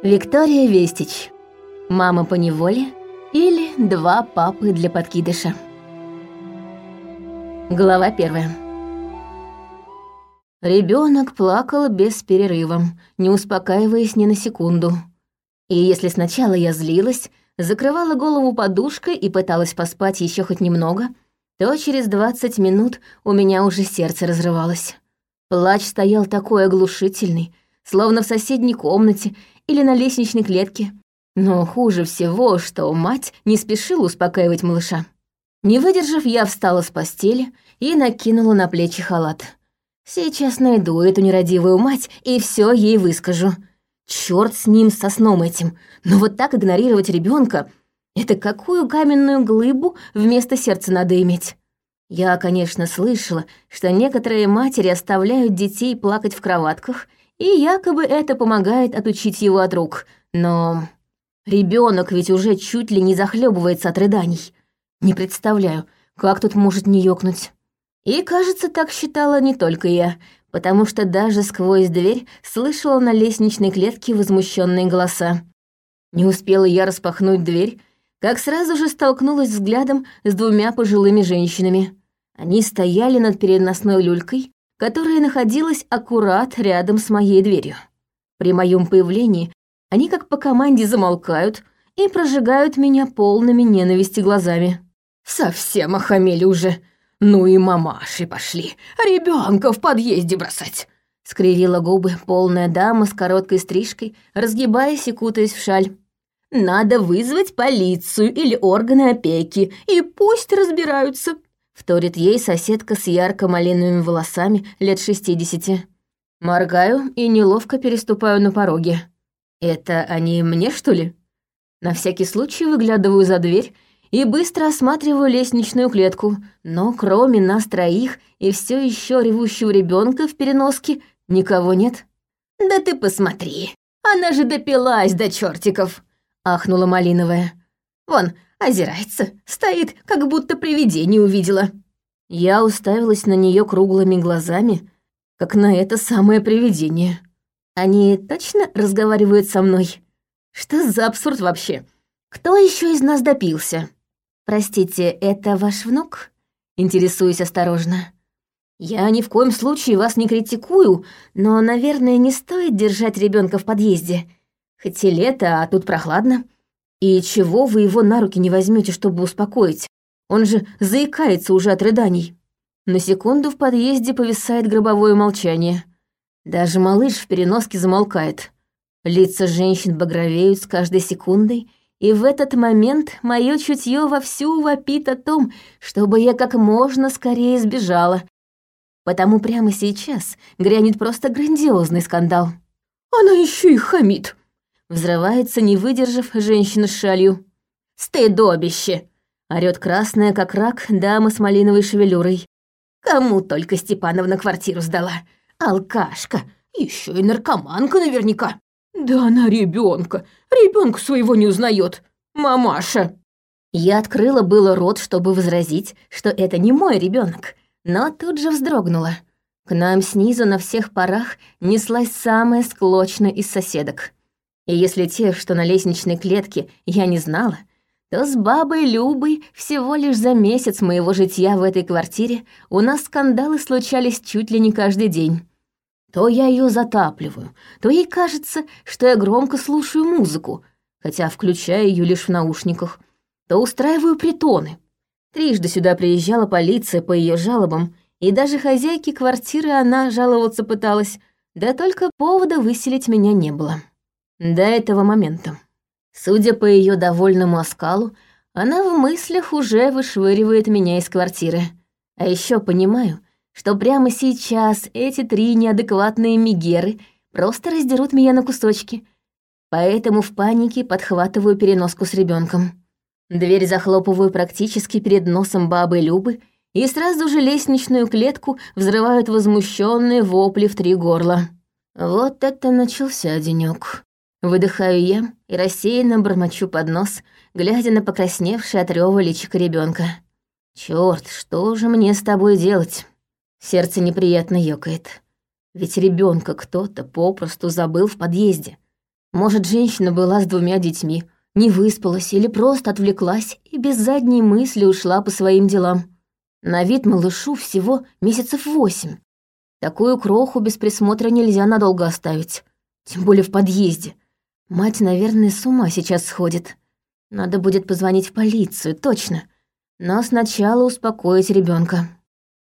Виктория Вестич. Мама по неволе или два папы для подкидыша. Глава первая. Ребенок плакал без перерыва, не успокаиваясь ни на секунду. И если сначала я злилась, закрывала голову подушкой и пыталась поспать еще хоть немного, то через 20 минут у меня уже сердце разрывалось. Плач стоял такой оглушительный, словно в соседней комнате или на лестничной клетке. Но хуже всего, что мать не спешила успокаивать малыша. Не выдержав, я встала с постели и накинула на плечи халат. Сейчас найду эту нерадивую мать и все ей выскажу. Черт с ним, со сном этим. Но вот так игнорировать ребенка это какую каменную глыбу вместо сердца надо иметь? Я, конечно, слышала, что некоторые матери оставляют детей плакать в кроватках и якобы это помогает отучить его от рук. Но ребенок ведь уже чуть ли не захлебывается от рыданий. Не представляю, как тут может не ёкнуть. И, кажется, так считала не только я, потому что даже сквозь дверь слышала на лестничной клетке возмущенные голоса. Не успела я распахнуть дверь, как сразу же столкнулась взглядом с двумя пожилыми женщинами. Они стояли над переносной люлькой, которая находилась аккурат рядом с моей дверью. При моем появлении они как по команде замолкают и прожигают меня полными ненависти глазами. «Совсем охамели уже. Ну и мамаши пошли. Ребенка в подъезде бросать!» скривила губы полная дама с короткой стрижкой, разгибаясь и кутаясь в шаль. «Надо вызвать полицию или органы опеки, и пусть разбираются. Вторит ей соседка с ярко-малиновыми волосами лет шестидесяти. Моргаю и неловко переступаю на пороге. Это они мне, что ли? На всякий случай выглядываю за дверь и быстро осматриваю лестничную клетку, но кроме нас троих и все еще ревущего ребенка в переноске никого нет. «Да ты посмотри, она же допилась до чертиков!» — ахнула Малиновая. «Вон, озирается, стоит, как будто привидение увидела. Я уставилась на нее круглыми глазами, как на это самое привидение. Они точно разговаривают со мной? Что за абсурд вообще? Кто еще из нас допился? Простите, это ваш внук? Интересуюсь осторожно. Я ни в коем случае вас не критикую, но, наверное, не стоит держать ребенка в подъезде. Хоть и лето, а тут прохладно. И чего вы его на руки не возьмете, чтобы успокоить? Он же заикается уже от рыданий. На секунду в подъезде повисает гробовое молчание. Даже малыш в переноске замолкает. Лица женщин багровеют с каждой секундой, и в этот момент мое чутье вовсю вопит о том, чтобы я как можно скорее сбежала. Потому прямо сейчас грянет просто грандиозный скандал. «Она еще и хамит!» Взрывается, не выдержав, женщина с шалью. «Стыдобище!» — орёт красная, как рак, дама с малиновой шевелюрой. «Кому только Степановна квартиру сдала? Алкашка, еще и наркоманка наверняка!» «Да она ребенка, ребенка своего не узнает, мамаша!» Я открыла было рот, чтобы возразить, что это не мой ребенок, но тут же вздрогнула. К нам снизу на всех парах неслась самая склочная из соседок. И если тех, что на лестничной клетке, я не знала, то с бабой Любой всего лишь за месяц моего житья в этой квартире у нас скандалы случались чуть ли не каждый день. То я ее затапливаю, то ей кажется, что я громко слушаю музыку, хотя включаю ее лишь в наушниках, то устраиваю притоны. Трижды сюда приезжала полиция по ее жалобам, и даже хозяйке квартиры она жаловаться пыталась, да только повода выселить меня не было. До этого момента. Судя по ее довольному оскалу, она в мыслях уже вышвыривает меня из квартиры. А еще понимаю, что прямо сейчас эти три неадекватные мигеры просто раздерут меня на кусочки. Поэтому в панике подхватываю переноску с ребенком. Дверь захлопываю практически перед носом бабы Любы, и сразу же лестничную клетку взрывают возмущенные вопли в три горла. Вот это начался денёк. Выдыхаю я и рассеянно бормочу под нос, глядя на покрасневшее от рёва личико ребенка. Черт, что же мне с тобой делать? Сердце неприятно ёкает. Ведь ребенка кто-то попросту забыл в подъезде. Может, женщина была с двумя детьми, не выспалась или просто отвлеклась и без задней мысли ушла по своим делам. На вид малышу всего месяцев восемь. Такую кроху без присмотра нельзя надолго оставить, тем более в подъезде. Мать, наверное, с ума сейчас сходит. Надо будет позвонить в полицию, точно. Но сначала успокоить ребенка.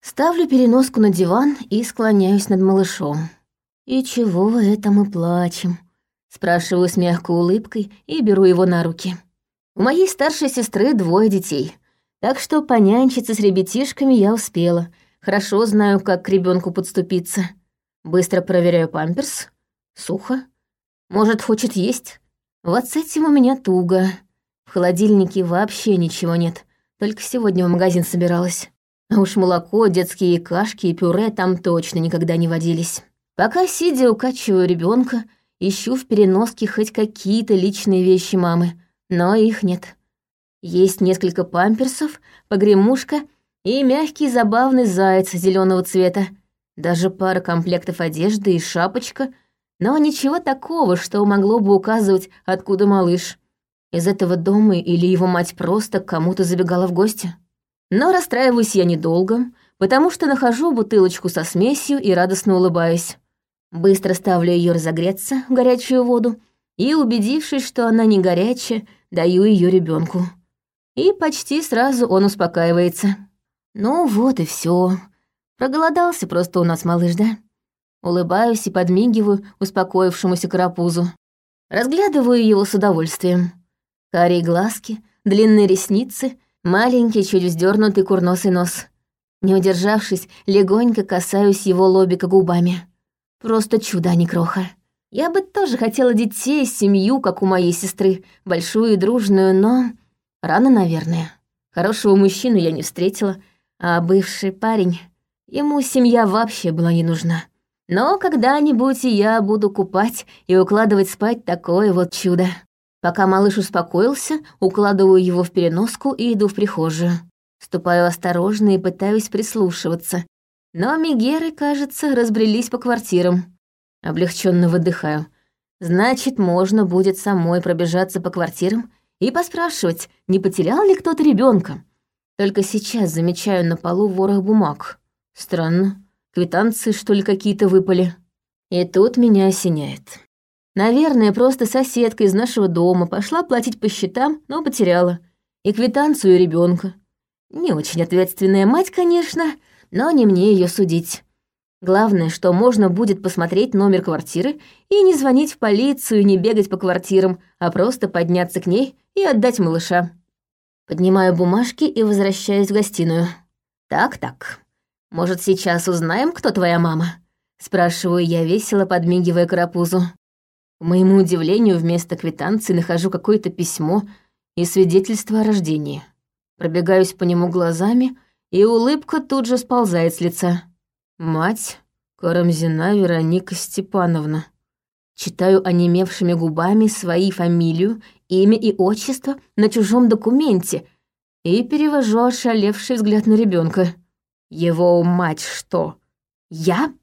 Ставлю переноску на диван и склоняюсь над малышом. «И чего это мы плачем?» Спрашиваю с мягкой улыбкой и беру его на руки. У моей старшей сестры двое детей, так что понянчиться с ребятишками я успела. Хорошо знаю, как к ребенку подступиться. Быстро проверяю памперс. Сухо. Может, хочет есть? Вот с этим у меня туго. В холодильнике вообще ничего нет. Только сегодня в магазин собиралась. А уж молоко, детские кашки и пюре там точно никогда не водились. Пока сидя укачиваю ребенка, ищу в переноске хоть какие-то личные вещи мамы, но их нет. Есть несколько памперсов, погремушка и мягкий забавный заяц зеленого цвета, даже пара комплектов одежды и шапочка, но ничего такого, что могло бы указывать, откуда малыш. Из этого дома или его мать просто к кому-то забегала в гости. Но расстраиваюсь я недолго, потому что нахожу бутылочку со смесью и радостно улыбаюсь. Быстро ставлю ее разогреться в горячую воду и, убедившись, что она не горячая, даю ее ребенку. И почти сразу он успокаивается. Ну вот и все. Проголодался просто у нас малыш, да? Улыбаюсь и подмигиваю успокоившемуся карапузу. Разглядываю его с удовольствием. Карие глазки, длинные ресницы, маленький, чуть вздернутый курносый нос. Не удержавшись, легонько касаюсь его лобика губами. Просто чудо, а не кроха. Я бы тоже хотела детей, семью, как у моей сестры, большую и дружную, но... Рано, наверное. Хорошего мужчину я не встретила, а бывший парень... Ему семья вообще была не нужна. Но когда-нибудь и я буду купать и укладывать спать такое вот чудо. Пока малыш успокоился, укладываю его в переноску и иду в прихожую. Ступаю осторожно и пытаюсь прислушиваться, но Мегеры, кажется, разбрелись по квартирам. Облегченно выдыхаю. Значит, можно будет самой пробежаться по квартирам и поспрашивать, не потерял ли кто-то ребенка. Только сейчас замечаю на полу ворох бумаг. Странно. Квитанции, что ли, какие-то выпали. И тут меня осеняет. Наверное, просто соседка из нашего дома пошла платить по счетам, но потеряла. И квитанцию ребенка. Не очень ответственная мать, конечно, но не мне ее судить. Главное, что можно будет посмотреть номер квартиры и не звонить в полицию, не бегать по квартирам, а просто подняться к ней и отдать малыша. Поднимаю бумажки и возвращаюсь в гостиную. Так-так. Может, сейчас узнаем, кто твоя мама? Спрашиваю я весело, подмигивая карапузу. К моему удивлению, вместо квитанции нахожу какое-то письмо и свидетельство о рождении. Пробегаюсь по нему глазами, и улыбка тут же сползает с лица. Мать Карамзина Вероника Степановна. Читаю онемевшими губами свои фамилию, имя и отчество на чужом документе и перевожу ошалевший взгляд на ребенка. Его мать что? Я?